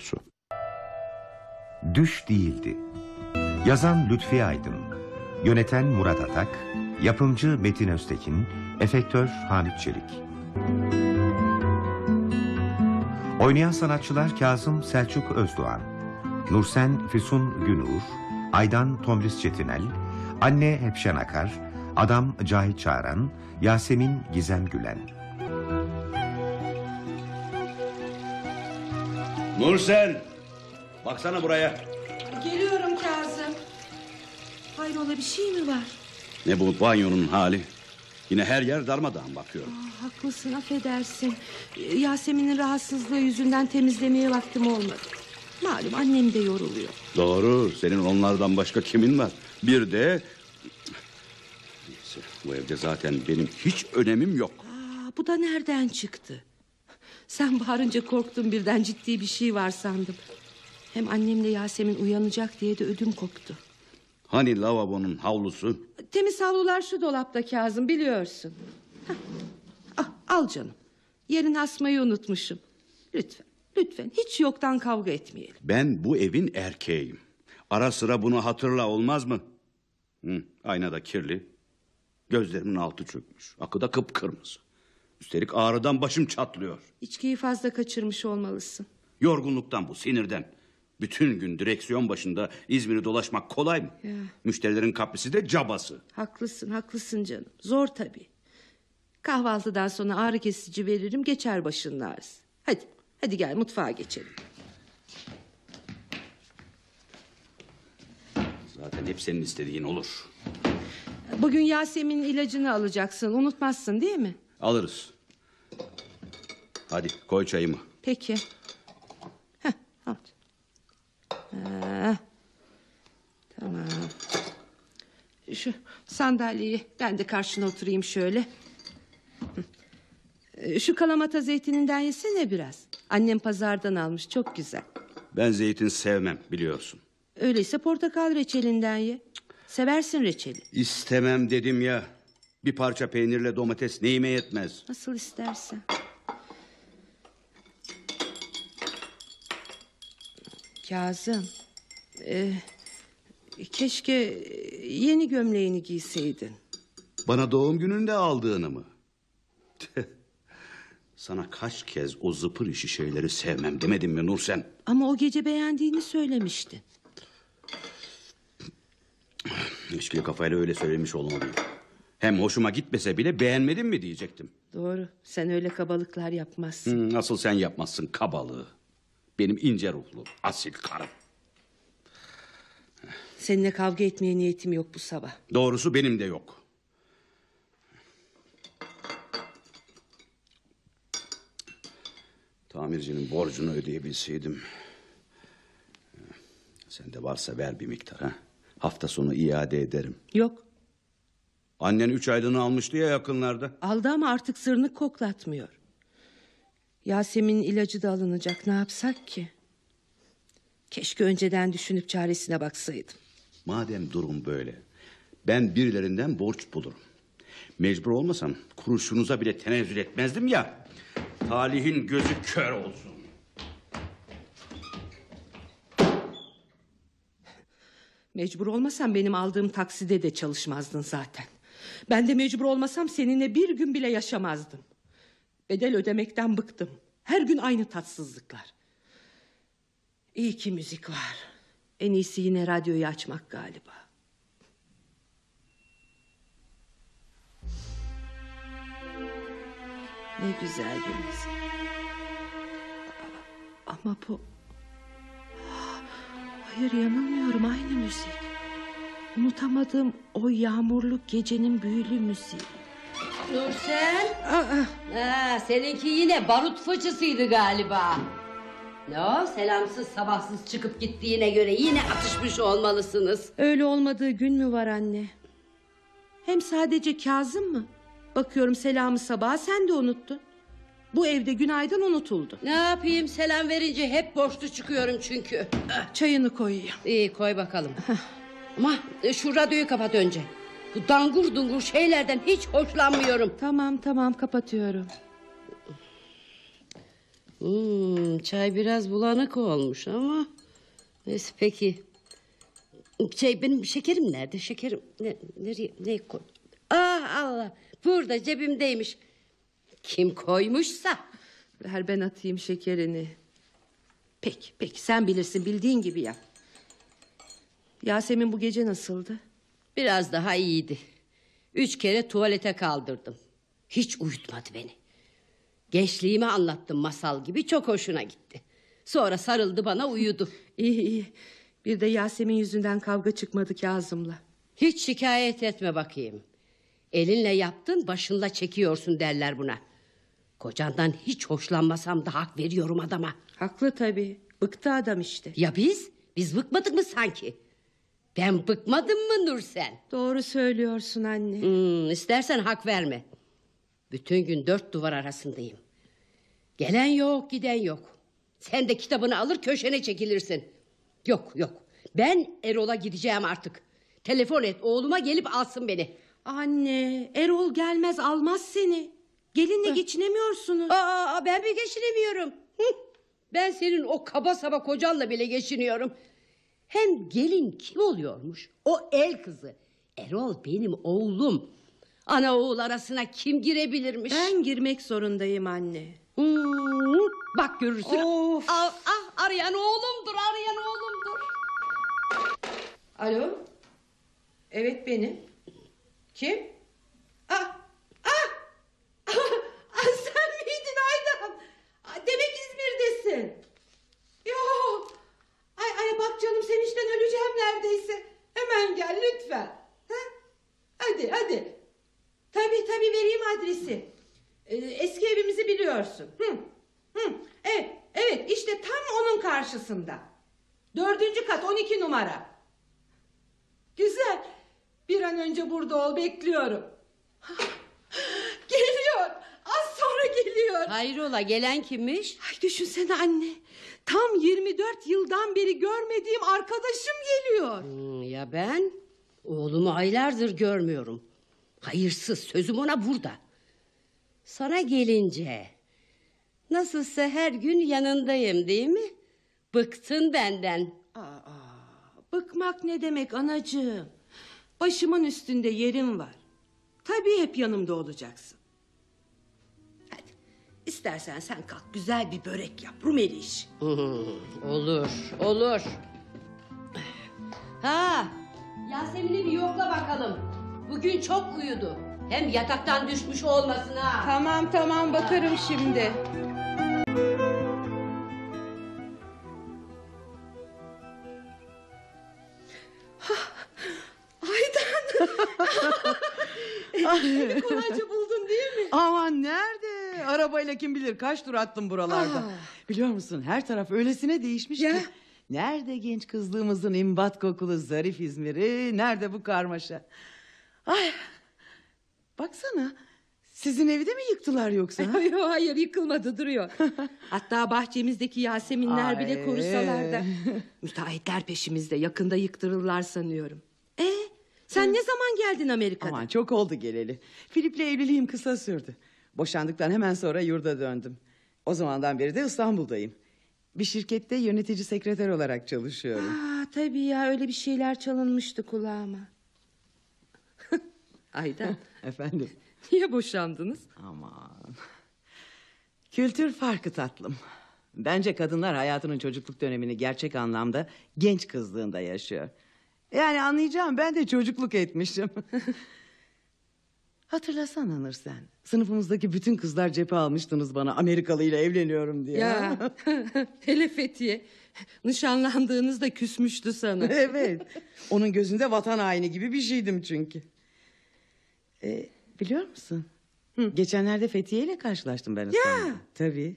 Su. Düş değildi. Yazan Lütfi Aydın, yöneten Murat Atak, yapımcı Metin Öztekin, efektör Halit Çelik. Oynayan sanatçılar Kazım Selçuk Özdoğan, Nursen Füsun Günur, Aydan Tomris Çetinel, Anne Hepşen Akar, Adam Cahit Çağran, Yasemin Gizem Gülen. Nursen! Baksana buraya. Geliyorum Kazım. Hayrola bir şey mi var? Ne bu banyonun hali? Yine her yer darmadağın bakıyorum. Aa, haklısın affedersin. Yasemin'in rahatsızlığı yüzünden temizlemeye vaktim olmadı. Malum annem de yoruluyor. Doğru. Senin onlardan başka kimin var? Bir de... Neyse, bu evde zaten benim hiç önemim yok. Aa, bu da nereden çıktı? Sen bağırınca korktum birden ciddi bir şey var sandım. Hem annemle Yasemin uyanacak diye de ödüm koptu. Hani lavabonun havlusu? Temiz havlular şu dolapta Kazım biliyorsun. Hah, ah, al canım. Yerin asmayı unutmuşum. Lütfen, lütfen hiç yoktan kavga etmeyelim. Ben bu evin erkeğiyim. Ara sıra bunu hatırla olmaz mı? Hı, ayna da kirli. Gözlerimin altı çökmüş. Akı da kıpkırmızı. Üstelik ağrıdan başım çatlıyor. İçkiyi fazla kaçırmış olmalısın. Yorgunluktan bu sinirden. Bütün gün direksiyon başında İzmir'i dolaşmak kolay mı? Ya. Müşterilerin kaprisi de cabası. Haklısın, haklısın canım. Zor tabii. Kahvaltıdan sonra ağrı kesici veririm, geçer başının ağrısı. Hadi, hadi gel mutfağa geçelim. Zaten hep senin istediğin olur. Bugün Yasemin'in ilacını alacaksın, unutmazsın değil mi? Alırız. Hadi koy çayımı. Peki. Heh, al. Ha, tamam. Şu sandalyeyi ben de karşına oturayım şöyle. Ee, Şu kalamata zeytininden yesene biraz. Annem pazardan almış çok güzel. Ben zeytin sevmem biliyorsun. Öyleyse portakal reçelinden ye. Seversin reçeli. İstemem dedim ya. Bir parça peynirle domates neyime yetmez. Nasıl istersen. Kazım. e, keşke yeni gömleğini giyseydin. Bana doğum gününde aldığını mı? Sana kaç kez o zıpır işi şeyleri sevmem demedim mi Nursen? Ama o gece beğendiğini söylemiştin. İçkili kafayla öyle söylemiş olmalıyım. Hem hoşuma gitmese bile beğenmedin mi diyecektim. Doğru. Sen öyle kabalıklar yapmazsın. Hı, Nasıl sen yapmazsın kabalığı. Benim ince ruhlu, asil karım. Seninle kavga etmeye niyetim yok bu sabah. Doğrusu benim de yok. Tamircinin borcunu ödeyebilseydim. Sende varsa ver bir miktar ha. Hafta sonu iade ederim. Yok. Annen üç aylığını almıştı ya yakınlarda. Aldı ama artık sırrını koklatmıyor. Yasemin'in ilacı da alınacak. Ne yapsak ki? Keşke önceden düşünüp çaresine baksaydım. Madem durum böyle. Ben birilerinden borç bulurum. Mecbur olmasam kuruşunuza bile tenezzül etmezdim ya. Talihin gözü kör olsun. Mecbur olmasam benim aldığım takside de çalışmazdın zaten. Ben de mecbur olmasam seninle bir gün bile yaşamazdım. Bedel ödemekten bıktım. Her gün aynı tatsızlıklar. İyi ki müzik var. En iyisi yine radyoyu açmak galiba. Ne güzel bir müzik. Ama bu... Hayır yanılmıyorum aynı müzik. Unutamadığım o yağmurlu gecenin büyülü müziği. Nursen? Aa, Ha, seninki yine barut fıçısıydı galiba. Ne o selamsız sabahsız çıkıp gittiğine göre yine atışmış olmalısınız. öyle olmadığı gün mü var anne? Hem sadece Kazım mı? Bakıyorum selamı sabaha sen de unuttun. Bu evde günaydın unutuldu. Ne yapayım selam verince hep borçlu çıkıyorum çünkü. Çayını koyayım. İyi koy bakalım. Ama e, şu radyoyu kapat önce. Bu dangur dungur şeylerden hiç hoşlanmıyorum. Tamam tamam kapatıyorum. Hmm, çay biraz bulanık olmuş ama... Neyse peki. Şey benim şekerim nerede? Şekerim ne, nereye ne koy? Ah Allah burada cebimdeymiş. Kim koymuşsa. Ver ben atayım şekerini. Peki peki sen bilirsin bildiğin gibi yap. Yasemin bu gece nasıldı? Biraz daha iyiydi. Üç kere tuvalete kaldırdım. Hiç uyutmadı beni. Gençliğimi anlattım masal gibi çok hoşuna gitti. Sonra sarıldı bana uyudu. İyi iyi. Bir de Yasemin yüzünden kavga çıkmadı Kazım'la. Hiç şikayet etme bakayım. Elinle yaptın başınla çekiyorsun derler buna. Kocandan hiç hoşlanmasam da hak veriyorum adama. Haklı tabii. Bıktı adam işte. Ya biz? Biz bıkmadık mı sanki? Ben bıkmadım mı Nursen? Doğru söylüyorsun anne. Hmm, istersen hak verme. Bütün gün dört duvar arasındayım. Gelen yok giden yok. Sen de kitabını alır köşene çekilirsin. Yok yok. Ben Erol'a gideceğim artık. Telefon et oğluma gelip alsın beni. Anne Erol gelmez almaz seni. Gelinle geçinemiyorsunuz. Aa, ben mi geçinemiyorum? Hı, Ben senin o kaba saba kocanla bile geçiniyorum. Hem gelin kim oluyormuş? O el kızı. Erol benim oğlum. Ana oğul arasına kim girebilirmiş? Ben girmek zorundayım anne. Hmm, bak görürsün. Of. Ah, ah, arayan oğlumdur, arayan oğlumdur. Alo. Evet benim. Kim? Ah, ah, ah, sen miydin Aydan? Ah, Demek İzmir'desin. Yok. Ay, ay bak canım sevinçten öleceğim neredeyse. Hemen gel lütfen. Ha? Hadi hadi. Tabii tabii vereyim adresi. Ee, eski evimizi biliyorsun. Hı. Hı. Evet, evet işte tam onun karşısında. Dördüncü kat 12 numara. Güzel. Bir an önce burada ol bekliyorum. geliyor. Az sonra geliyor. Hayrola gelen kimmiş? Ay düşünsene anne. Tam 24 yıldan beri görmediğim arkadaşım geliyor. Hmm, ya ben? Oğlumu aylardır görmüyorum. Hayırsız sözüm ona burada. Sana gelince... Nasılsa her gün yanındayım değil mi? Bıktın benden. Aa, bıkmak ne demek anacığım? Başımın üstünde yerim var. Tabii hep yanımda olacaksın. Hadi istersen sen kalk güzel bir börek yap Rumeli işi. Hmm, olur, olur. Ha, Yasemin'i bir yokla bakalım. Bugün çok uyudu. Hem yataktan düşmüş olmasın ha. Tamam tamam bakarım şimdi. Aydan. Evi kolayca buldun değil mi? Aman nerede? Arabayla kim bilir kaç tur attım buralarda. Aa. Biliyor musun her taraf öylesine değişmiş Ya. ki. Nerede genç kızlığımızın imbat kokulu zarif İzmir'i? Nerede bu karmaşa? Ay. Baksana. Sizin evi de mi yıktılar yoksa? ha? Hayır, yıkılmadı duruyor. Hatta bahçemizdeki Yaseminler bile Ay. korusalar da. Müteahhitler peşimizde yakında yıktırırlar sanıyorum. E sen ne zaman geldin Amerika'dan? Aman çok oldu geleli. Filip'le evliliğim kısa sürdü. Boşandıktan hemen sonra yurda döndüm. O zamandan beri de İstanbul'dayım. Bir şirkette yönetici sekreter olarak çalışıyorum. Aa, tabii ya öyle bir şeyler çalınmıştı kulağıma. Aydan Efendim? niye boşandınız? Aman. Kültür farkı tatlım. Bence kadınlar hayatının çocukluk dönemini gerçek anlamda genç kızlığında yaşıyor. Yani anlayacağım ben de çocukluk etmişim. Hatırlasana Nur sen. Sınıfımızdaki bütün kızlar cephe almıştınız bana Amerikalı ile evleniyorum diye. Ya hele Fethiye nişanlandığınızda küsmüştü sana. evet. Onun gözünde vatan haini gibi bir şeydim çünkü. Ee, biliyor musun? Geçenlerde Fethiye ile karşılaştım ben İstanbul'da. Tabii.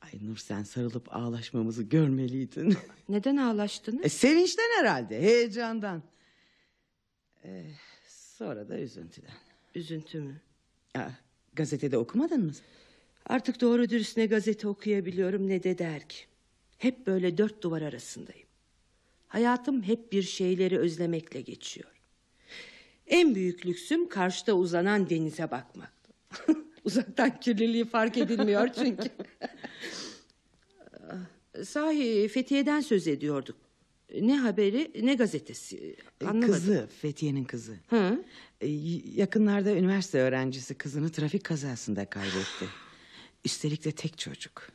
Ay Nur sen sarılıp ağlaşmamızı görmeliydin. Neden ağlaştınız? e, sevinçten herhalde, heyecandan. Ee, sonra da üzüntüden. Üzüntü mü? Aa, gazetede okumadın mı? Artık doğru dürüst ne gazete okuyabiliyorum ne de dergi. Hep böyle dört duvar arasındayım. Hayatım hep bir şeyleri özlemekle geçiyor. En büyük lüksüm karşıda uzanan denize bakmak. Uzaktan kirliliği fark edilmiyor çünkü. Sahi Fethiye'den söz ediyorduk. Ne haberi ne gazetesi E, anlamadım. Kızı, Fethiye'nin kızı. Hı? E, yakınlarda üniversite öğrencisi kızını trafik kazasında kaybetti. Üstelik de tek çocuk.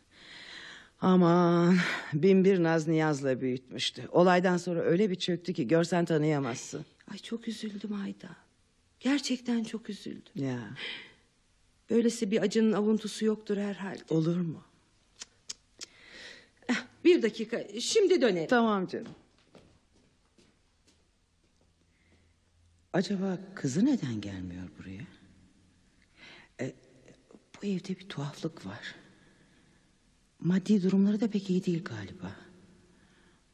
Aman bin bir naz niyazla büyütmüştü. Olaydan sonra öyle bir çöktü ki görsen tanıyamazsın. Ay çok üzüldüm Ayda. Gerçekten çok üzüldüm. Ya Böylesi bir acının avuntusu yoktur herhalde. olur mu? Bir dakika şimdi dönelim. Tamam canım. Acaba kızı neden gelmiyor buraya? E, bu evde bir tuhaflık var. Maddi durumları da pek iyi değil galiba.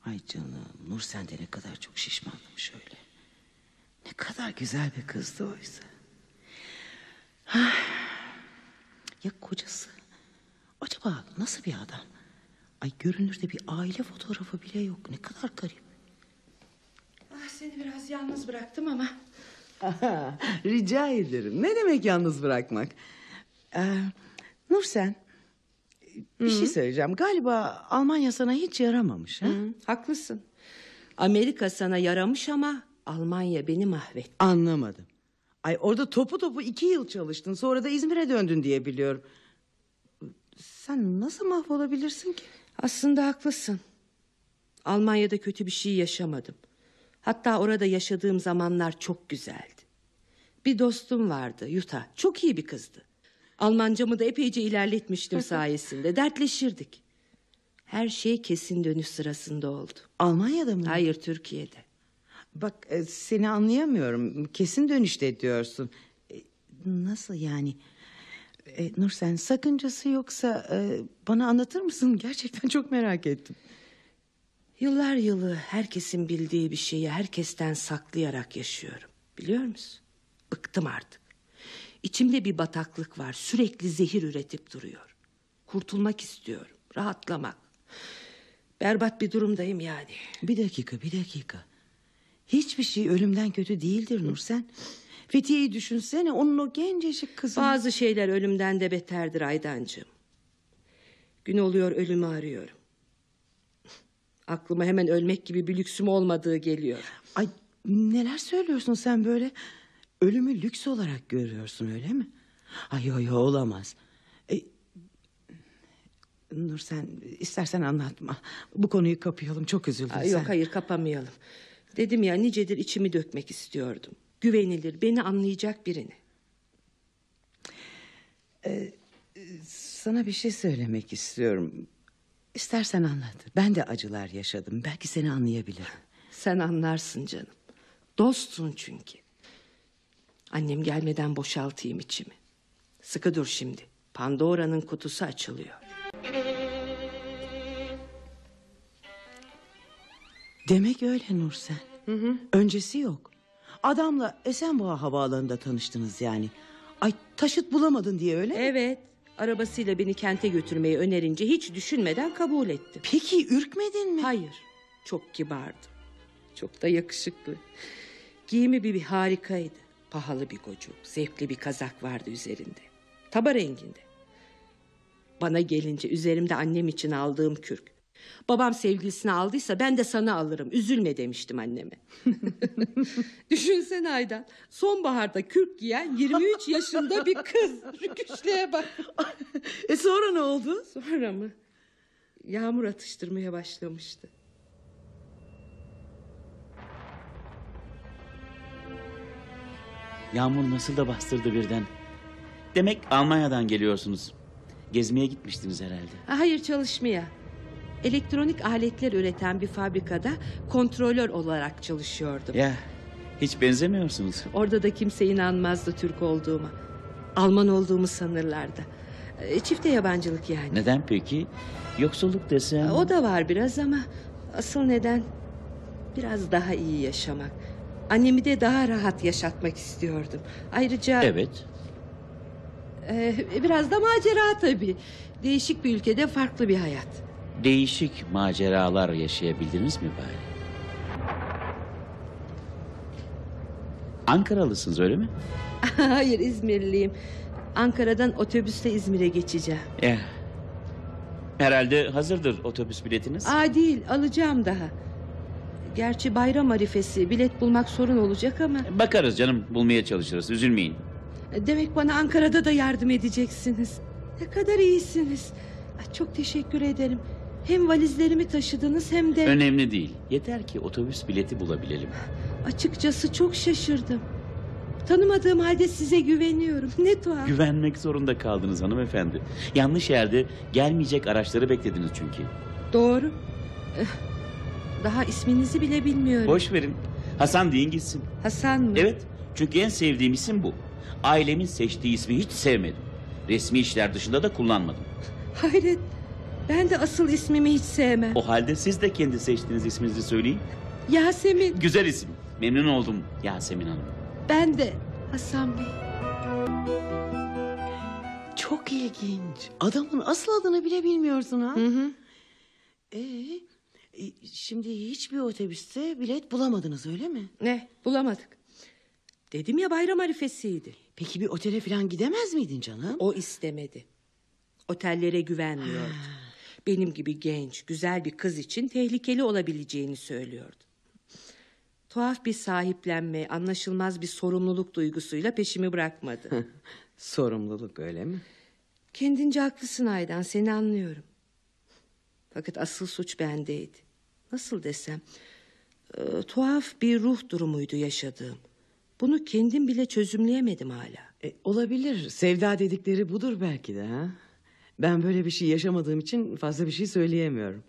Ay canım Nur sen de ne kadar çok şişmandım şöyle. Ne kadar güzel bir kızdı oysa. Ah, Ya kocası? Acaba nasıl bir adam? Ay görünürde bir aile fotoğrafı bile yok. Ne kadar garip. Ah, seni biraz yalnız bıraktım ama. Aha, rica ederim. Ne demek yalnız bırakmak? Ee, Nursen, bir şey söyleyeceğim. Galiba Almanya sana hiç yaramamış. Ha? Hı, haklısın. Amerika sana yaramış ama Almanya beni mahvetti. Anlamadım. Ay orada topu topu iki yıl çalıştın. Sonra da İzmir'e döndün diye biliyorum. Sen nasıl mahvolabilirsin ki? Aslında haklısın. Almanya'da kötü bir şey yaşamadım. Hatta orada yaşadığım zamanlar çok güzeldi. Bir dostum vardı Yuta. Çok iyi bir kızdı. Almancamı da epeyce ilerletmiştim sayesinde. Dertleşirdik. Her şey kesin dönüş sırasında oldu. Almanya'da mı? Hayır Türkiye'de. Bak e, seni anlayamıyorum. Kesin dönüşte diyorsun. E, Nasıl yani? E, Nursen sakıncası yoksa e, bana anlatır mısın? Gerçekten çok merak ettim. Yıllar yılı herkesin bildiği bir şeyi herkesten saklayarak yaşıyorum. Biliyor musun? Bıktım artık. İçimde bir bataklık var. Sürekli zehir üretip duruyor. Kurtulmak istiyorum. Rahatlamak. Berbat bir durumdayım yani. Bir dakika, bir dakika. Hiçbir şey ölümden kötü değildir Nursen. Fethiye'yi düşünsene onun o gencecik kızı. Bazı şeyler ölümden de beterdir Aydancığım. Gün oluyor ölümü arıyorum. Aklıma hemen ölmek gibi bir lüksüm olmadığı geliyor. Ay neler söylüyorsun sen böyle? Ölümü lüks olarak görüyorsun öyle mi? Ay yo yo olamaz. E, Nursen istersen anlatma. Bu konuyu kapayalım çok üzüldüm Ay, sen. yok hayır kapamayalım. Dedim ya nicedir içimi dökmek istiyordum. Güvenilir beni anlayacak birini. Sana bir şey söylemek istiyorum. İstersen anlat. Ben de acılar yaşadım. Belki seni anlayabilirim. Sen anlarsın canım. Dostsun çünkü. Annem gelmeden boşaltayım içimi. Sıkı dur şimdi. Pandora'nın kutusu açılıyor. Demek öyle Nursen. Öncesi yok. Adamla Esenboğa havaalanında tanıştınız yani. Ay taşıt bulamadın diye öyle mi? Evet. Arabasıyla beni kente götürmeyi önerince hiç düşünmeden kabul ettim. Peki ürkmedin mi? Hayır. Çok kibardı. Çok da yakışıklı. Giyimi bir, bir harikaydı. Pahalı bir gocuk, zevkli bir kazak vardı üzerinde. Taba renginde. Bana gelince üzerimde annem için aldığım kürk. Babam sevgilisini aldıysa ben de sana alırım. Üzülme demiştim anneme. Düşünsene Aydan. Sonbaharda kürk giyen 23 yaşında bir kız. Rüküşlüğe bak. E sonra ne oldu? Sonra mı? Yağmur atıştırmaya başlamıştı. Yağmur nasıl da bastırdı birden. Demek Almanya'dan geliyorsunuz. Gezmeye gitmiştiniz herhalde. Hayır çalışmaya. Elektronik aletler üreten bir fabrikada kontrolör olarak çalışıyordum. Ya hiç benzemiyorsunuz. Orada da kimse inanmazdı Türk olduğuma. Alman olduğumu sanırlardı. E, Çifte yabancılık yani. Neden peki? Yoksulluk desem... O da var biraz ama asıl neden biraz daha iyi yaşamak. Annemi de daha rahat yaşatmak istiyordum. Ayrıca Evet. e, biraz da macera tabii. Değişik bir ülkede farklı bir hayat. Değişik maceralar yaşayabildiniz mi bari? Ankaralısınız öyle mi? Hayır İzmirliyim. Ankara'dan otobüsle İzmir'e geçeceğim. Ya. Herhalde hazırdır otobüs biletiniz. Aa değil alacağım daha. Gerçi bayram arifesi bilet bulmak sorun olacak ama... Bakarız canım bulmaya çalışırız üzülmeyin. Demek bana Ankara'da da yardım edeceksiniz. Ne kadar iyisiniz. Çok teşekkür ederim. Hem valizlerimi taşıdınız hem de... Önemli değil. Yeter ki otobüs bileti bulabilelim. Açıkçası çok şaşırdım. Tanımadığım halde size güveniyorum. Ne tuhaf. Güvenmek zorunda kaldınız hanımefendi. Yanlış yerde gelmeyecek araçları beklediniz çünkü. Doğru. Eh, Daha isminizi bile bilmiyorum. Boş verin. Hasan deyin gitsin. Hasan mı? Evet. Çünkü en sevdiğim isim bu. Ailemin seçtiği ismi hiç sevmedim. Resmi işler dışında da kullanmadım. Hayret. Ben de asıl ismimi hiç sevmem. O halde siz de kendi seçtiğiniz isminizi söyleyin. Yasemin. Güzel isim. Memnun oldum Yasemin Hanım. Ben de. Hasan Bey. Çok ilginç. Adamın asıl adını bile bilmiyorsun ha. Hı hı. Ee, e, şimdi hiçbir otobüste bilet bulamadınız öyle mi? Ne? Bulamadık. Dedim ya bayram arifesiydi. Peki bir otele falan gidemez miydin canım? O istemedi. Otellere güvenmiyordu. Benim gibi genç, güzel bir kız için tehlikeli olabileceğini söylüyordu. Tuhaf bir sahiplenme, anlaşılmaz bir sorumluluk duygusuyla peşimi bırakmadı. Sorumluluk öyle mi? Kendince haklısın Aydan, seni anlıyorum. Fakat asıl suç bendeydi. Nasıl desem, e, tuhaf bir ruh durumuydu yaşadığım. Bunu kendim bile çözümleyemedim hala. E, olabilir. Sevda dedikleri budur belki de ha. Ben böyle bir şey yaşamadığım için fazla bir şey söyleyemiyorum.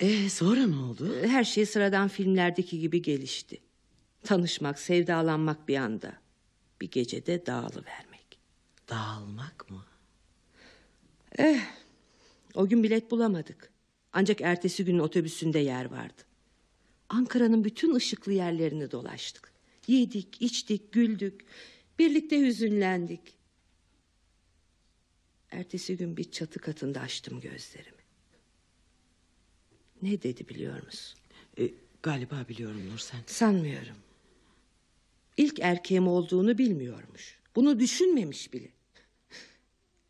E sonra ne oldu? Her şey sıradan filmlerdeki gibi gelişti. Tanışmak, sevdalanmak bir anda. Bir gecede dağılıvermek. Dağılmak mı? O gün bilet bulamadık. Ancak ertesi günün otobüsünde yer vardı. Ankara'nın bütün ışıklı yerlerini dolaştık. Yedik, içtik, güldük. Birlikte hüzünlendik. Ertesi gün bir çatı katında açtım gözlerimi. Ne dedi biliyor musun? E, galiba biliyorum Nursen. Sanmıyorum. İlk erkeğim olduğunu bilmiyormuş. Bunu düşünmemiş bile.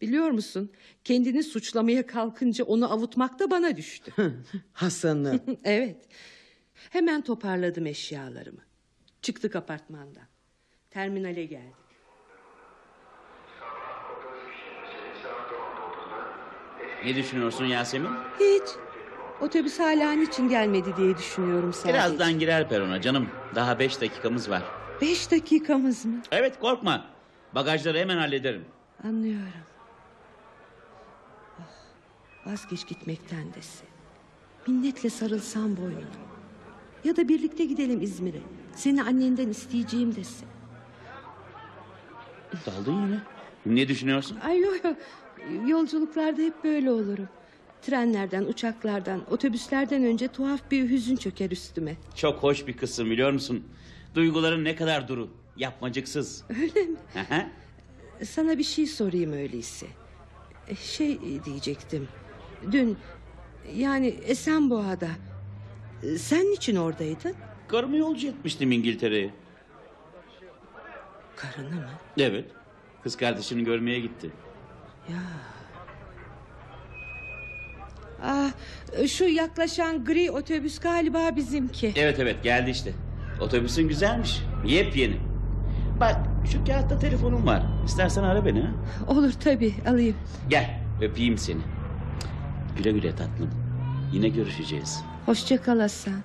Biliyor musun? Kendini suçlamaya kalkınca onu avutmak da bana düştü. Hasan'ı. evet. Hemen toparladım eşyalarımı. Çıktık apartmandan. Terminale geldik. Ne düşünüyorsun Yasemin? Hiç. Otobüs hala niçin gelmedi diye düşünüyorum sadece. Birazdan girer perona canım. Daha beş dakikamız var. Beş dakikamız mı? Evet korkma. Bagajları hemen hallederim. Anlıyorum. Ah, vazgeç gitmekten dese. Minnetle sarılsam boynuna. Ya da birlikte gidelim İzmir'e. Seni annenden isteyeceğim dese. Daldın yine. Ne düşünüyorsun? Ay yok yok. Yolculuklarda hep böyle olurum. Trenlerden, uçaklardan, otobüslerden önce tuhaf bir hüzün çöker üstüme. Çok hoş bir kızsın biliyor musun? Duyguların ne kadar duru. Yapmacıksız. Öyle mi? Hı. Sana bir şey sorayım öyleyse. Şey diyecektim. Dün yani Esenboğa'da sen niçin oradaydın? Karımı yolcu etmiştim İngiltere'ye. Karını mı? Evet. Kız kardeşini görmeye gitti. Ah, şu yaklaşan gri otobüs galiba bizimki. Evet evet geldi işte. Otobüsün güzelmiş. Yepyeni. Bak şu kağıtta telefonum var. İstersen ara beni ha. Olur tabii alayım. Gel öpeyim seni. Güle güle tatlım. Yine görüşeceğiz. Hoşça kal Hasan.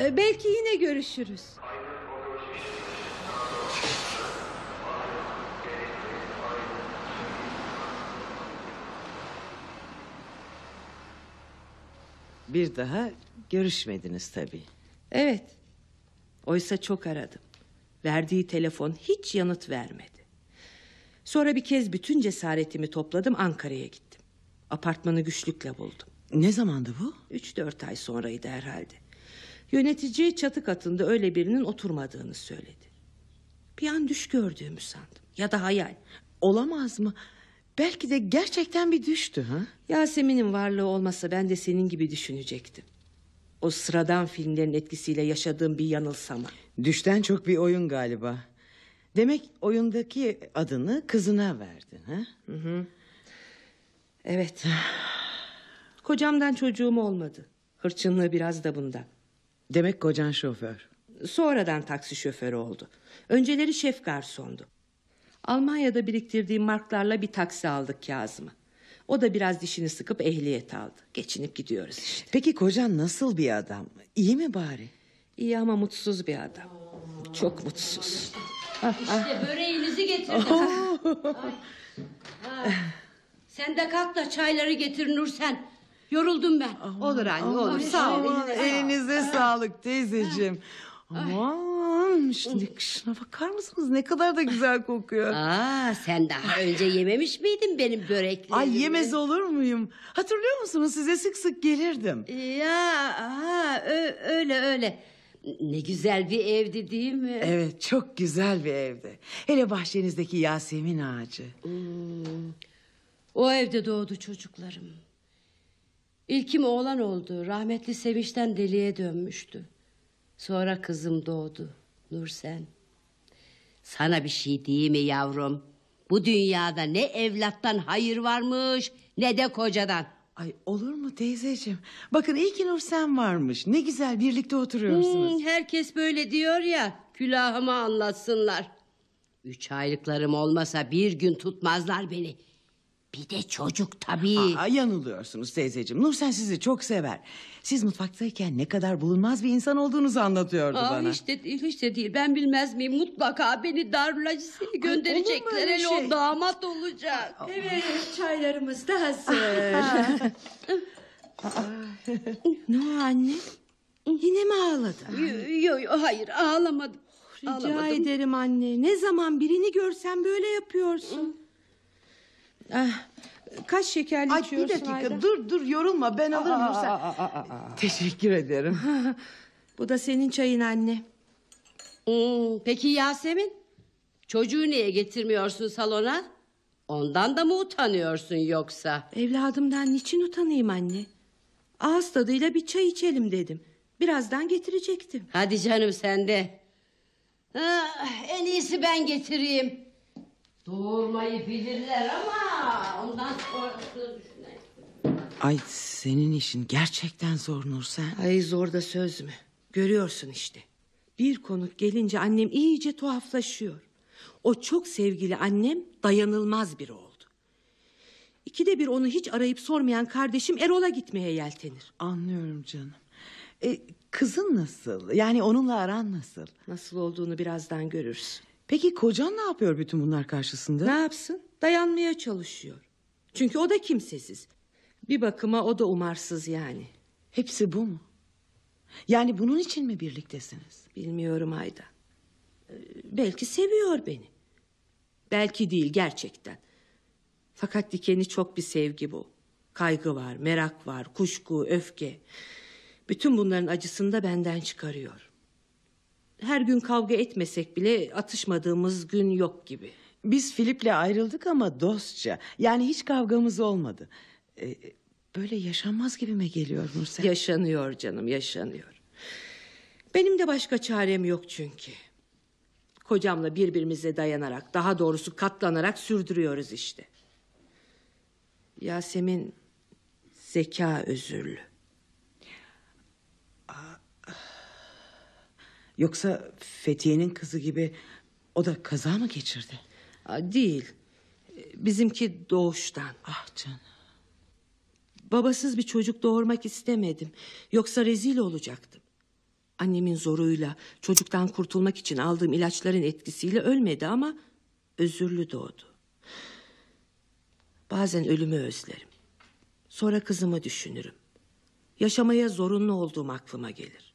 Ee, belki yine görüşürüz. Bir daha görüşmediniz tabii. Evet. Oysa çok aradım. Verdiği telefon hiç yanıt vermedi. Sonra bir kez bütün cesaretimi topladım Ankara'ya gittim. Apartmanı güçlükle buldum. Ne zamandı bu? Üç dört ay sonraydı herhalde. Yönetici çatı katında öyle birinin oturmadığını söyledi. Bir an düş gördüğümü sandım. Ya da hayal. Olamaz mı? Belki de gerçekten bir düştü ha? Yasemin'in varlığı olmasa ben de senin gibi düşünecektim. O sıradan filmlerin etkisiyle yaşadığım bir yanılsama. Düşten çok bir oyun galiba. Demek oyundaki adını kızına verdin ha? Evet. Kocamdan çocuğum olmadı. Hırçınlığı biraz da bundan. Demek kocan şoför. Sonradan taksi şoförü oldu. Önceleri şef garsondu. Almanya'da biriktirdiğim marklarla bir taksi aldık Kazım'a. O da biraz dişini sıkıp ehliyet aldı. Geçinip gidiyoruz işte. Peki kocan nasıl bir adam? İyi mi bari? İyi ama mutsuz bir adam. Çok mutsuz. İşte böreğinizi getirdim. Ay. Ay. Sen de kalk da çayları getir Nursen. Yoruldum ben. Olur anne olur sağ ol. Aman, elinize sağlık teyzeciğim. Aman şimdi şuna bakar mısınız ne kadar da güzel kokuyor. Aa, sen daha önce yememiş miydin benim böreklerimi? Ay yemez olur muyum? Hatırlıyor musunuz size sık sık gelirdim. Ya aha, öyle öyle. Ne güzel bir evdi değil mi? Evet çok güzel bir evde. Hele bahçenizdeki Yasemin ağacı. O evde doğdu çocuklarım. İlkim oğlan oldu. Rahmetli Sevinç'ten deliye dönmüştü. Sonra kızım doğdu. Nursen. Sana bir şey diyeyim mi yavrum? Bu dünyada ne evlattan hayır varmış ne de kocadan. Ay olur mu teyzeciğim? Bakın iyi ki Nursen varmış. Ne güzel birlikte oturuyorsunuz. Hmm, herkes böyle diyor ya külahıma anlatsınlar. Üç aylıklarım olmasa bir gün tutmazlar beni. Bir de çocuk tabii. Aa, yanılıyorsunuz teyzeciğim. Nursen sizi çok sever. Siz mutfaktayken ne kadar bulunmaz bir insan olduğunuzu anlatıyordu Aa, bana. hiç de değil hiç de değil ben bilmez miyim mutlaka beni olur gönderecekler hele şey? o damat olacak. Evet çaylarımız da hazır. ne o anne? Yine mi ağladın? Yok yok hayır ağlamadım. Rica Ağlamadım. ederim anne. Ne zaman birini görsen böyle yapıyorsun. Ah, kaç şekerli Ay bir içiyorsun dakika Ayda? dur dur yorulma ben alırım Nursen. Teşekkür ederim. Bu da senin çayın anne. Hmm, peki Yasemin? Çocuğu niye getirmiyorsun salona? Ondan da mı utanıyorsun yoksa? Evladımdan niçin utanayım anne? Ağız tadıyla bir çay içelim dedim. Birazdan getirecektim. Hadi canım sen de. Ah, en iyisi ben getireyim. Doğurmayı bilirler ama ondan sonrasını düşüneyim. Ay senin işin gerçekten zor Nursen. Ay zor da söz mü? Görüyorsun işte. Bir konuk gelince annem iyice tuhaflaşıyor. O çok sevgili annem dayanılmaz biri oldu. İkide bir onu hiç arayıp sormayan kardeşim Erol'a gitmeye yeltenir. Anlıyorum canım. E, kızın nasıl? Yani onunla aran nasıl? Nasıl olduğunu birazdan görürsün. Peki kocan ne yapıyor bütün bunlar karşısında? Ne yapsın? Dayanmaya çalışıyor. Çünkü o da kimsesiz. Bir bakıma o da umarsız yani. Hepsi bu mu? Yani bunun için mi birliktesiniz? Bilmiyorum Ayda. Ee, Belki seviyor beni. Belki değil gerçekten. Fakat dikeni çok bir sevgi bu. Kaygı var, merak var, kuşku, öfke. Bütün bunların acısını da benden çıkarıyor. Her gün kavga etmesek bile atışmadığımız gün yok gibi. Biz Filip'le ayrıldık ama dostça. Yani hiç kavgamız olmadı. E, böyle yaşanmaz gibime geliyor Nursel. Yaşanıyor canım, yaşanıyor. Benim de başka çarem yok çünkü. Kocamla birbirimize dayanarak, daha doğrusu katlanarak sürdürüyoruz işte. Yasemin zeka özürlü. Yoksa Fethiye'nin kızı gibi o da kaza mı geçirdi? Değil. Bizimki doğuştan. Ah canım. Babasız bir çocuk doğurmak istemedim. Yoksa rezil olacaktım. Annemin zoruyla çocuktan kurtulmak için aldığım ilaçların etkisiyle ölmedi ama özürlü doğdu. Bazen ölümü özlerim. Sonra kızımı düşünürüm. Yaşamaya zorunlu olduğum aklıma gelir.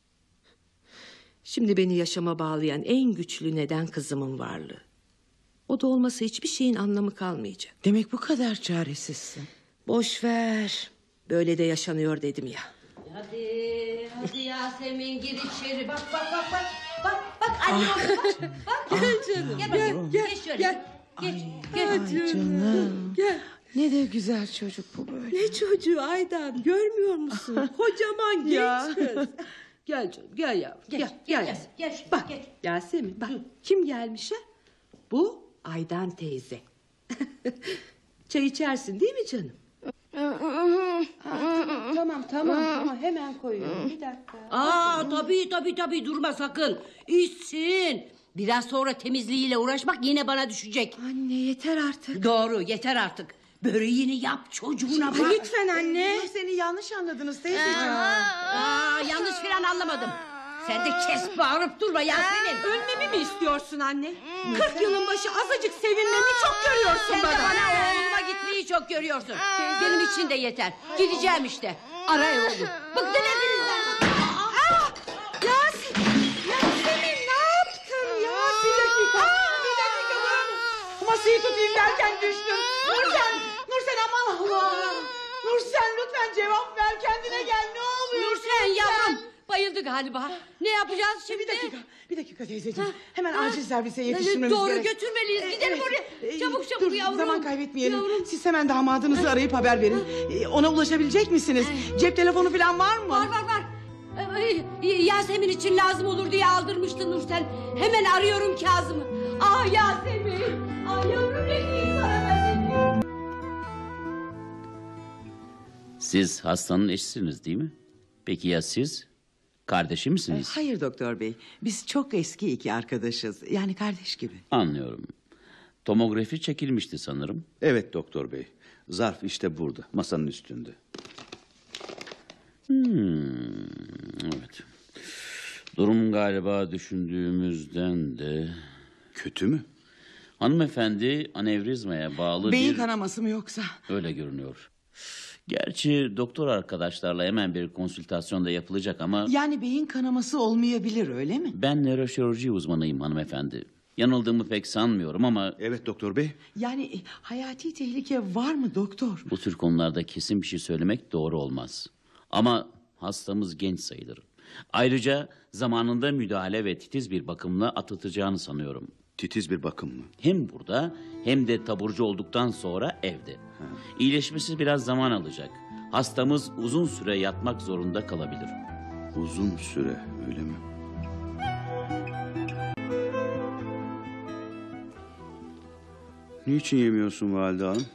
Şimdi beni yaşama bağlayan en güçlü neden kızımın varlığı. O da olmasa hiçbir şeyin anlamı kalmayacak. Demek bu kadar çaresizsin. Boş ver. Böyle de yaşanıyor dedim ya. Hadi, hadi Yasemin gir içeri. Bak bak bak bak. Bak bak anne orada bak. Bak gel canım. Gel bakayım. Geç şöyle. gel. Geç. Ay Geç. canım. Gel. Ne de güzel çocuk bu böyle. Ne çocuğu Aydan görmüyor musun? Kocaman genç kız. Gel canım gel yavrum. Geç, Gel gel, gel. gel, gel, Bak geç. Yasemin bak kim gelmiş ha? Bu Aydan teyze. Çay içersin değil mi canım? Tamam tamam tamam hemen koyuyorum bir dakika. Aa tabii tabii tabii durma sakın. İçsin. Biraz sonra temizliğiyle uğraşmak yine bana düşecek. Anne yeter artık. Doğru yeter artık. Böreğini yap çocuğuna bak. Lütfen anne. Seni yanlış anladınız teyzeciğim. Aa, yanlış filan anlamadım. Sen de kes bağırıp durma Yasemin. Ölmemi mi istiyorsun anne? 40 yılın başı azıcık sevinmemi çok görüyorsun Sen de bana. bana oğluma gitmeyi çok görüyorsun. Benim için de yeter. Gideceğim işte. Ara oğlum. Bıktım hepinizden. Yasemin, Yasemin ne yaptın ya? Bir dakika, bir dakika dur. Masayı tutayım derken düştüm. Nursen Allah'ım. Nursen lütfen cevap ver kendine gel ne oluyor? Nursen yavrum. Bayıldı galiba. Ne yapacağız şimdi? Bir dakika, bir dakika teyzeciğim. Ha, Hemen ha. acil servise Evet, yetiştirmemiz doğru, gerek. götürmeliyiz. Gidelim oraya. Ee, Çabuk, çabuk dur, yavrum. Zaman kaybetmeyelim. Yavrum. Siz hemen damadınızı arayıp haber verin. Ee, Ona ulaşabilecek misiniz? Cep telefonu falan var mı? Var var var. Ee, Yasemin için lazım olur diye aldırmıştın Nursen. Hemen arıyorum Kazım'ı. Ah Yasemin. Ah yavrum Siz hastanın eşisiniz değil mi? Peki ya siz? Kardeşi misiniz? Hayır doktor bey. Biz çok eski iki arkadaşız. Yani kardeş gibi. Anlıyorum. Tomografi çekilmişti sanırım. Evet doktor bey. Zarf işte burada masanın üstünde. Hmm, evet. Durum galiba düşündüğümüzden de... Kötü mü? Hanımefendi anevrizmaya bağlı Beyin bir... kanaması mı yoksa? Öyle görünüyor. Gerçi doktor arkadaşlarla hemen bir konsültasyon da yapılacak ama... Yani beyin kanaması olmayabilir öyle mi? Ben nöroşirurji uzmanıyım hanımefendi. Yanıldığımı pek sanmıyorum ama Evet doktor bey. Yani e, hayati tehlike var mı doktor? bu tür konularda kesin bir şey söylemek doğru olmaz. Ama hastamız genç sayılır. Ayrıca zamanında müdahale ve titiz bir bakımla atlatacağını sanıyorum. Titiz bir bakım mı? Hem burada hem de taburcu olduktan sonra evde. İyileşmesi biraz zaman alacak. Hastamız uzun süre yatmak zorunda kalabilir. Uzun süre öyle mi? Niçin yemiyorsun valide hanım?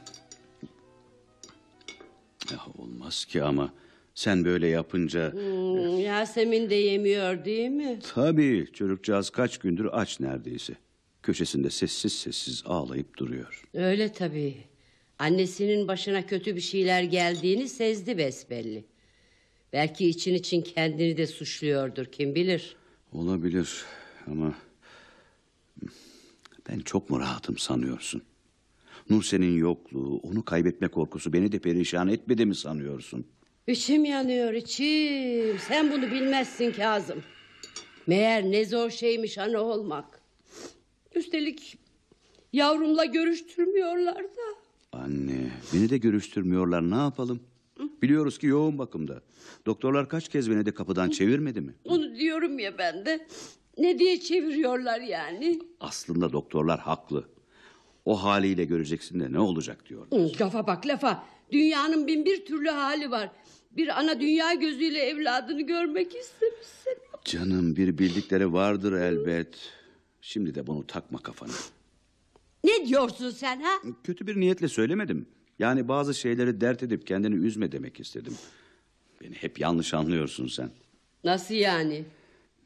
Ya olmaz ki ama sen böyle yapınca... Hmm, Yasemin de yemiyor değil mi? Tabii çocukcağız kaç gündür aç neredeyse. Köşesinde sessiz sessiz ağlayıp duruyor. Öyle tabii. Annesinin başına kötü bir şeyler geldiğini sezdi besbelli. Belki için için kendini de suçluyordur kim bilir. Olabilir ama... Ben çok mu rahatım sanıyorsun? Nursen'in yokluğu, onu kaybetme korkusu beni de perişan etmedi mi sanıyorsun? İçim yanıyor içim. Sen bunu bilmezsin Kazım. Meğer ne zor şeymiş ana olmak. Üstelik yavrumla görüştürmüyorlar da. Anne, beni de görüştürmüyorlar ne yapalım? Biliyoruz ki yoğun bakımda. Doktorlar kaç kez beni de kapıdan çevirmedi mi? Onu diyorum ya ben de. Ne diye çeviriyorlar yani? Aslında doktorlar haklı. O haliyle göreceksin de ne olacak diyor. Hı, Lafa bak lafa. Dünyanın bin bir türlü hali var. Bir ana dünya gözüyle evladını görmek istemişsin. Canım bir bildikleri vardır elbet. Şimdi de bunu takma kafana. Ne diyorsun sen ha? Kötü bir niyetle söylemedim. Yani bazı şeyleri dert edip kendini üzme demek istedim. Beni hep yanlış anlıyorsun sen. Nasıl yani?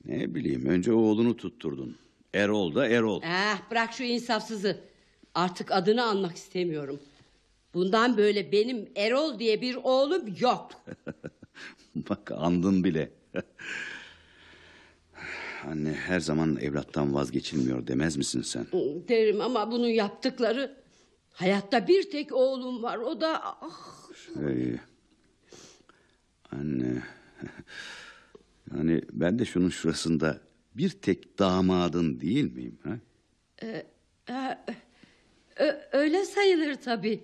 Ne bileyim önce oğlunu tutturdun. Erol da Erol. Eh bırak şu insafsızı. Artık adını almak istemiyorum. Bundan böyle benim Erol diye bir oğlum yok. Bak andın bile. Anne her zaman evlattan vazgeçilmiyor demez misin sen? Derim ama bunun yaptıkları... Hayatta bir tek oğlum var. O da... ah, Şey, anne. Yani ben de şunun şurasında bir tek damadın değil miyim? Ha? Ö- öyle sayılır tabii.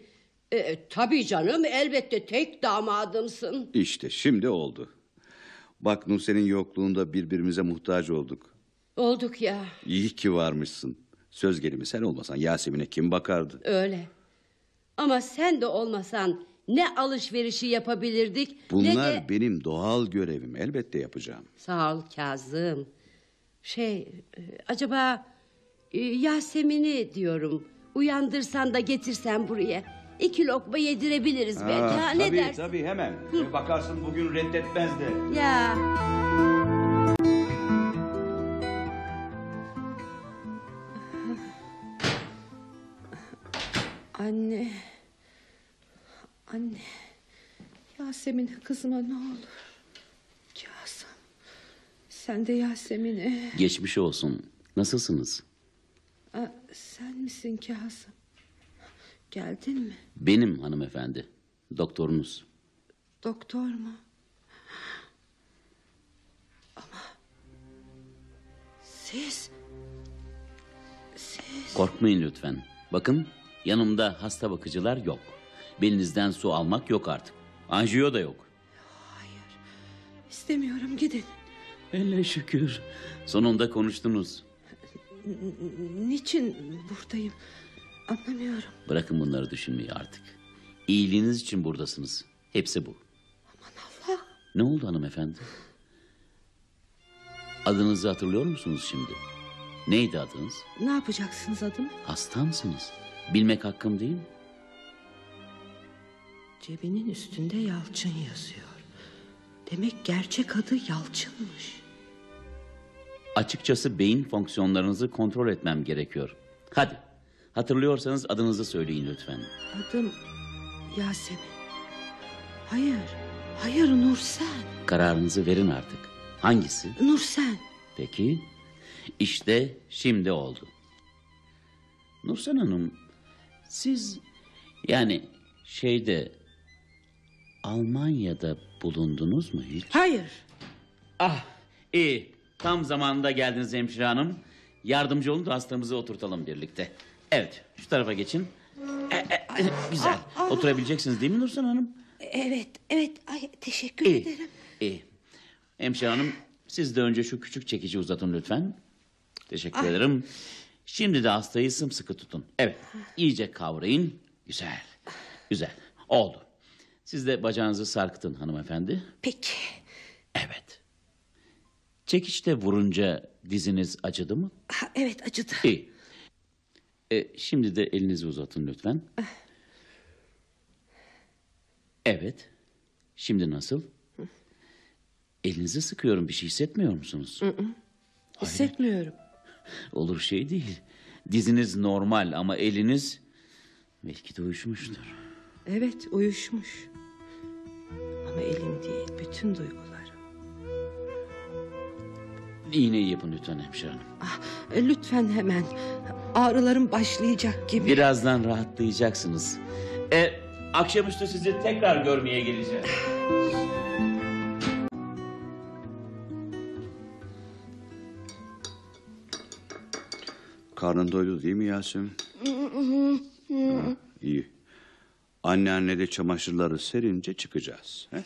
E, tabii canım elbette tek damadımsın. İşte şimdi oldu. Bak Nursen'in yokluğunda birbirimize muhtaç olduk. Olduk ya İyi ki varmışsın. Söz gelimi sen olmasan Yasemin'e kim bakardı? öyle. Ama sen de olmasan ne alışverişi yapabilirdik ne Bunlar de... benim doğal görevim. Elbette yapacağım. Sağ ol Kazım. Şey e, acaba e, Yasemin'i diyorum uyandırsan da getirsen buraya. İki lokma yedirebiliriz belki. Ha, ne tabii, dersin? Tabii hemen. E, Bakarsın bugün reddetmez de. Ya. Anne. Anne. Yasemin'e kızma ne olur. Kasım. Sen de Yasemin'e. Geçmiş olsun. Nasılsınız? Aa, sen misin Kasım? Geldin mi? Benim hanımefendi. Doktorunuz. Doktor mu? Ama siz siz Korkmayın lütfen. Bakın yanımda hasta bakıcılar yok. Belinizden su almak yok artık. Anjiyo da yok. hayır istemiyorum gidin. Elle şükür. Sonunda konuştunuz. Niçin buradayım anlamıyorum. Bırakın bunları düşünmeyi artık. İyiliğiniz için buradasınız. Hepsi bu. Aman Allah. Ne oldu hanımefendi? Adınızı hatırlıyor musunuz şimdi? Neydi adınız? Ne yapacaksınız adımı? Hasta mısınız? Bilmek hakkım değil mi? Cebinin üstünde Yalçın yazıyor. Demek gerçek adı Yalçın'mış. Açıkçası beyin fonksiyonlarınızı kontrol etmem gerekiyor. Hadi. Hatırlıyorsanız adınızı söyleyin lütfen. Adım Yasemin. Hayır, hayır Nursen. Kararınızı verin artık. Hangisi? Nursen. Peki. İşte şimdi oldu. Nursen Hanım, siz yani şeyde Almanya'da bulundunuz mu hiç? Hayır. Ah iyi. Tam zamanında geldiniz hemşire hanım. Yardımcı olun da hastamızı oturtalım birlikte. Evet şu tarafa geçin. E, e, güzel. Oturabileceksiniz değil mi Nursen Hanım? Evet, evet. Ay, teşekkür İyi. ederim. İyi. Hemşire hanım siz de önce şu küçük çekici uzatın lütfen. Teşekkür ederim. Şimdi de hastayı sımsıkı tutun. Evet. iyice kavrayın. Güzel. Güzel. Oldu. Siz de bacağınızı sarkıtın hanımefendi. Peki. Evet. Çekiçte vurunca diziniz acıdı mı? Ha, evet acıdı. İyi. E, şimdi de elinizi uzatın lütfen. Evet. Şimdi nasıl? Elinizi sıkıyorum bir şey hissetmiyor musunuz? Hissetmiyorum. Olur şey değil. Diziniz normal ama eliniz belki de uyuşmuştur. Evet, uyuşmuş. Ama elim değil, bütün duygularım. İğneyi yapın lütfen hemşire hanım. Ah, lütfen hemen. Ağrılarım başlayacak gibi. Birazdan rahatlayacaksınız. E, akşamüstü sizi tekrar görmeye geleceğim. Karnın doydu değil mi Yasemin? Ha, iyi. Anneanne de çamaşırları serince çıkacağız.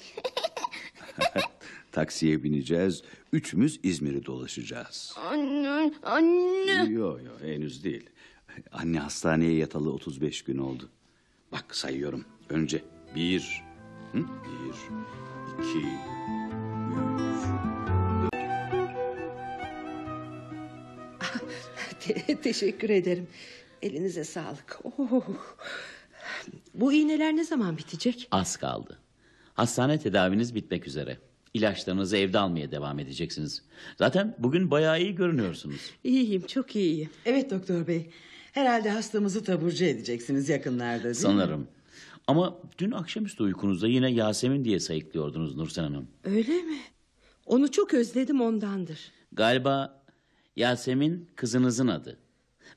Taksiye bineceğiz. Üçümüz İzmir'i dolaşacağız. Anne, anne. Yok yok henüz değil. Anne hastaneye yatalı 35 gün oldu. Bak sayıyorum. Önce bir, hı? bir, iki, üç, Te- teşekkür ederim. Elinize sağlık. Oh. Bu iğneler ne zaman bitecek? Az kaldı. Hastane tedaviniz bitmek üzere. İlaçlarınızı evde almaya devam edeceksiniz. Zaten bugün bayağı iyi görünüyorsunuz. İyiyim, çok iyiyim. Evet doktor bey. Herhalde hastamızı taburcu edeceksiniz yakınlarda değil mi? Sanırım. Ama dün akşamüstü uykunuzda yine Yasemin diye sayıklıyordunuz Nursen Hanım. Öyle mi? Onu çok özledim ondandır. Galiba Yasemin kızınızın adı.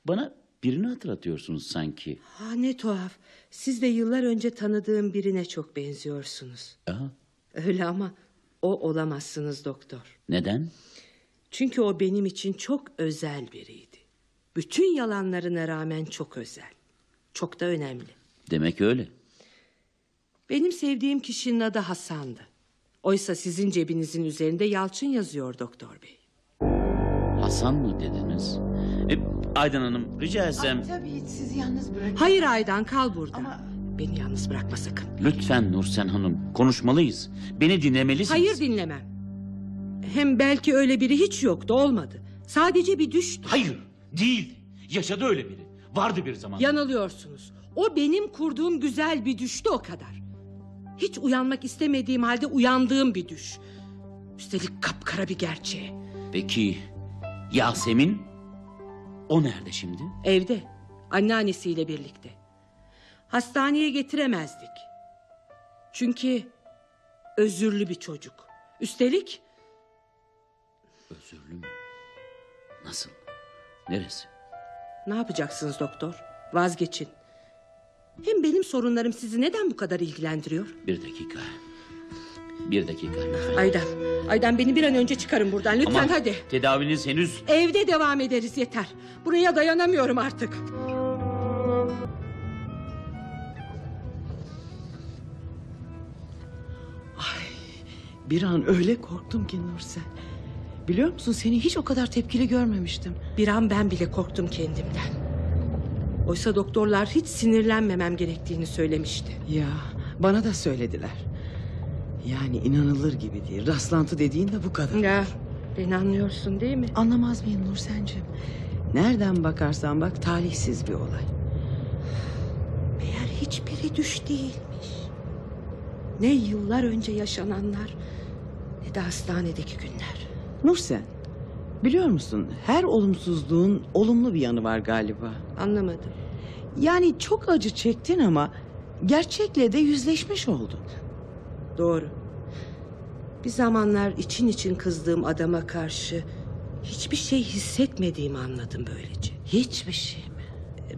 Bana birini hatırlatıyorsunuz sanki. Ha ne tuhaf. Siz de yıllar önce tanıdığım birine çok benziyorsunuz. Aha, Öyle ama o olamazsınız doktor. neden? Çünkü o benim için çok özel biriydi. Bütün yalanlarına rağmen çok özel. Çok da önemli. Demek öyle. Benim sevdiğim kişinin adı Hasan'dı. Oysa sizin cebinizin üzerinde Yalçın yazıyor doktor bey. Hasan mı dediniz? E, Aydan Hanım rica etsem... Tabii hiç sizi yalnız bırak. Hayır Aydan kal burada. Ama- Beni yalnız bırakma sakın. Lütfen Nursen Hanım konuşmalıyız. Beni dinlemelisiniz. Hayır dinlemem. Hem belki öyle biri hiç yoktu olmadı. Sadece bir düştü. Hayır değil. Yaşadı öyle biri. Vardı bir zaman. Yanılıyorsunuz. O benim kurduğum güzel bir düştü o kadar. Hiç uyanmak istemediğim halde uyandığım bir düş. Üstelik kapkara bir gerçeği. Peki Yasemin? O nerede şimdi? Evde. Anneannesiyle birlikte. Hastaneye getiremezdik. Çünkü özürlü bir çocuk. Üstelik Özürlü mü? Nasıl? Neresi? ne yapacaksınız doktor? Vazgeçin. Hem benim sorunlarım sizi neden bu kadar ilgilendiriyor? Bir dakika. Bir dakika lütfen. Aydan, Aydan beni bir an önce çıkarın buradan lütfen Ama hadi. tedaviniz henüz... Evde devam ederiz yeter. Buraya dayanamıyorum artık. Bir an öyle korktum ki Nursel. Biliyor musun seni hiç o kadar tepkili görmemiştim. Bir an ben bile korktum kendimden. Oysa doktorlar hiç sinirlenmemem gerektiğini söylemişti. Ya bana da söylediler. Yani inanılır gibi değil. Rastlantı dediğin de bu kadar. Ya beni anlıyorsun değil mi? Anlamaz mıyım Nursen'cim? Nereden bakarsan bak talihsiz bir olay. Meğer hiçbiri düş değilmiş. Ne yıllar önce yaşananlar de hastanedeki günler. Nursen, biliyor musun her olumsuzluğun olumlu bir yanı var galiba. Anlamadım. Yani çok acı çektin ama gerçekle de yüzleşmiş oldun. Doğru. Bir zamanlar için için kızdığım adama karşı hiçbir şey hissetmediğimi anladım böylece. Hiçbir şey mi?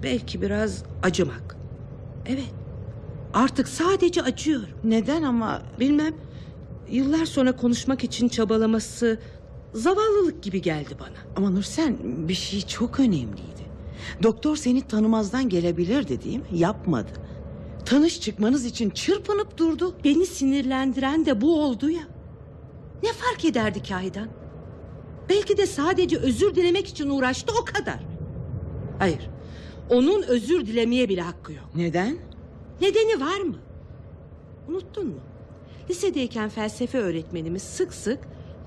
Belki biraz acımak. Evet. Artık sadece acıyorum. Neden ama Bilmem. Yıllar sonra konuşmak için çabalaması zavallılık gibi geldi bana. ama Nursen bir şey çok önemliydi. Doktor seni tanımazdan gelebilir dediğim yapmadı. Tanış çıkmanız için çırpınıp durdu. Beni sinirlendiren de bu oldu ya. Ne fark ederdi Kahidan? Belki de sadece özür dilemek için uğraştı o kadar. Hayır. Onun özür dilemeye bile hakkı yok. Neden? Nedeni var mı? Unuttun mu? Lisedeyken felsefe öğretmenimiz sık sık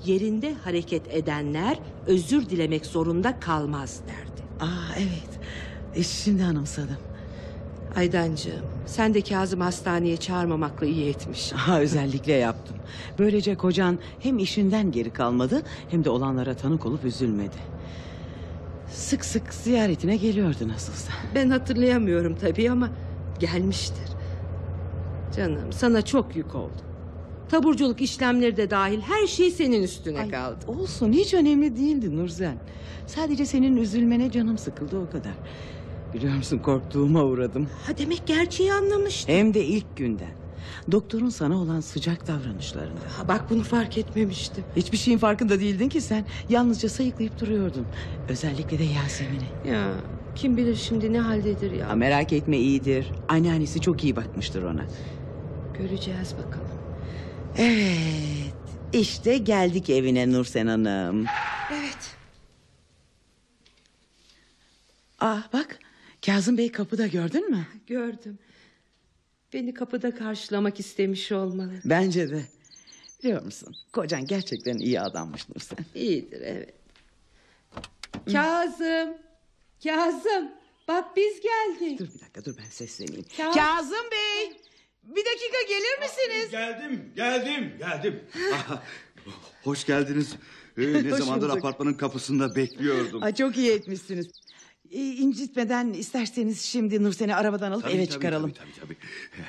yerinde hareket edenler özür dilemek zorunda kalmaz derdi. Aa evet. E, şimdi anımsadım. Aydancığım sen de Kazım hastaneye çağırmamakla iyi etmiş. Ha özellikle yaptım. Böylece kocan hem işinden geri kalmadı hem de olanlara tanık olup üzülmedi. Sık sık ziyaretine geliyordu nasılsa. Ben hatırlayamıyorum tabii ama gelmiştir. Canım sana çok yük oldu. Taburculuk işlemleri de dahil her şey senin üstüne Ay, kaldı. Olsun hiç önemli değildi Nurzen. Sadece senin üzülmene canım sıkıldı o kadar. Biliyor musun korktuğuma uğradım. Ha demek gerçeği anlamıştı. Hem de ilk günden. Doktorun sana olan sıcak davranışlarında. Ha, bak bunu fark etmemiştim. Hiçbir şeyin farkında değildin ki sen. Yalnızca sayıklayıp duruyordun. Özellikle de Yasemin'i. Ya kim bilir şimdi ne haldedir ya. Ha, merak etme iyidir. Anneannesi çok iyi bakmıştır ona. Göreceğiz bakalım. Evet. işte geldik evine Nursen Hanım. Evet. Ah bak Kazım Bey kapıda gördün mü? Gördüm. Beni kapıda karşılamak istemiş olmalı. Bence de. Biliyor musun kocan gerçekten iyi adammış Nursen. İyidir evet. Kazım. Kazım. Bak biz geldik. Dur bir dakika dur ben sesleneyim. Ka- Kazım Bey bir dakika gelir misiniz? Geldim, geldim, geldim. Aha, Hoş geldiniz. Ee, ne Hoş zamandır bulduk. apartmanın kapısında bekliyordum. Ay, çok iyi etmişsiniz. Ee, incitmeden isterseniz şimdi Nursen'i arabadan alıp Tabii, eve tabii, çıkaralım. Tabii tabii.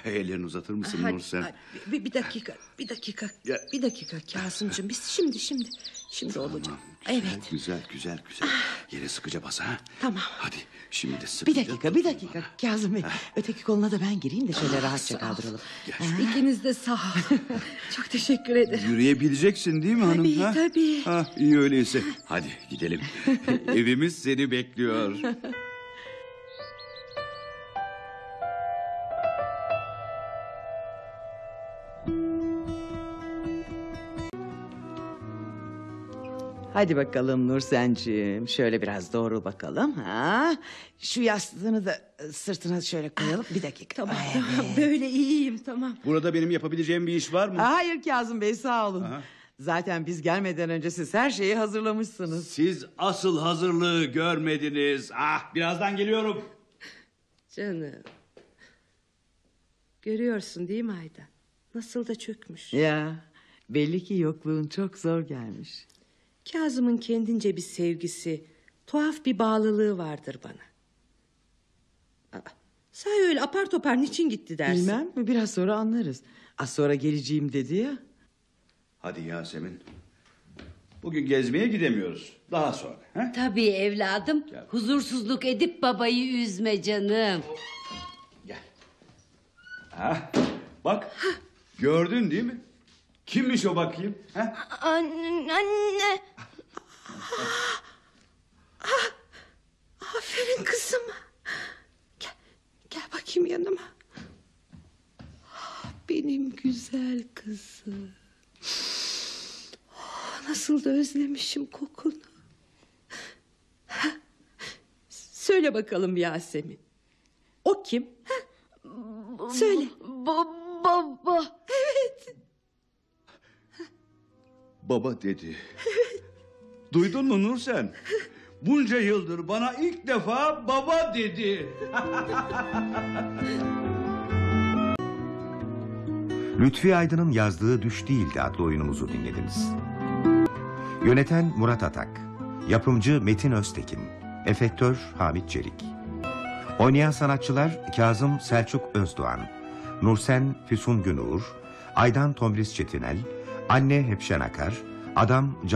tabii. Ellerini uzatır mısın Hadi, Nursen? hadi. Bir, bir dakika, bir dakika, Ya. bir dakika Kasım'cığım. Biz şimdi, şimdi, şimdi olacak. Güzel, Evet. Güzel, güzel, güzel. Yere sıkıca bas ha. Tamam. Hadi şimdi de Bir sıkıca. dakika bir dakika Kazım Bey. Öteki koluna da ben gireyim de şöyle rahatça kaldıralım. İkiniz de sağ ol. Çok teşekkür ederim. Yürüyebileceksin değil mi hanım? Tabii, ha? tabii. Ha, iyi öyleyse. Hadi gidelim. Evimiz seni bekliyor. Hadi bakalım Nursen'cim. Şöyle biraz doğru bakalım. Ha? Şu yastığını da e, sırtına şöyle koyalım. Bir dakika. Tamam, Ay, tamam. Böyle iyiyim, tamam. Burada benim yapabileceğim bir iş var mı? Hayır Kazım Bey sağ olun. Zaten biz gelmeden önce siz her şeyi hazırlamışsınız. Siz asıl hazırlığı görmediniz. Ah birazdan geliyorum. Canım. Görüyorsun değil mi Aydan? Nasıl da çökmüş. Ya belli ki yokluğun çok zor gelmiş. Kazım'ın kendince bir sevgisi, tuhaf bir bağlılığı vardır bana. Aa, öyle apar topar niçin gitti dersin? Bilmem mi biraz sonra anlarız. Az sonra geleceğim dedi ya. Hadi Yasemin. Bugün gezmeye gidemiyoruz. Daha sonra. He? Tabii evladım. Huzursuzluk edip babayı üzme canım. Gel. Ha, bak. Gördün değil mi? Kimmiş o bakayım? Ha? Anne, anne. Aferin kızım. Gel, gel bakayım yanıma. Benim güzel kızım. Nasıl da özlemişim kokunu. Ha, Söyle bakalım Yasemin. O kim? Söyle. Baba. Baba dedi. Duydun mu Nur sen? Bunca yıldır bana ilk defa baba dedi. Lütfi Aydın'ın yazdığı Düş Değildi adlı oyunumuzu dinlediniz. Yöneten Murat Atak, yapımcı Metin Öztekin, efektör Hamit Çelik. Oynayan sanatçılar Kazım Selçuk Özdoğan, Nursen Füsun Günur, Aydan Tomris Çetinel, Anne Hepşen Akar, Adam Can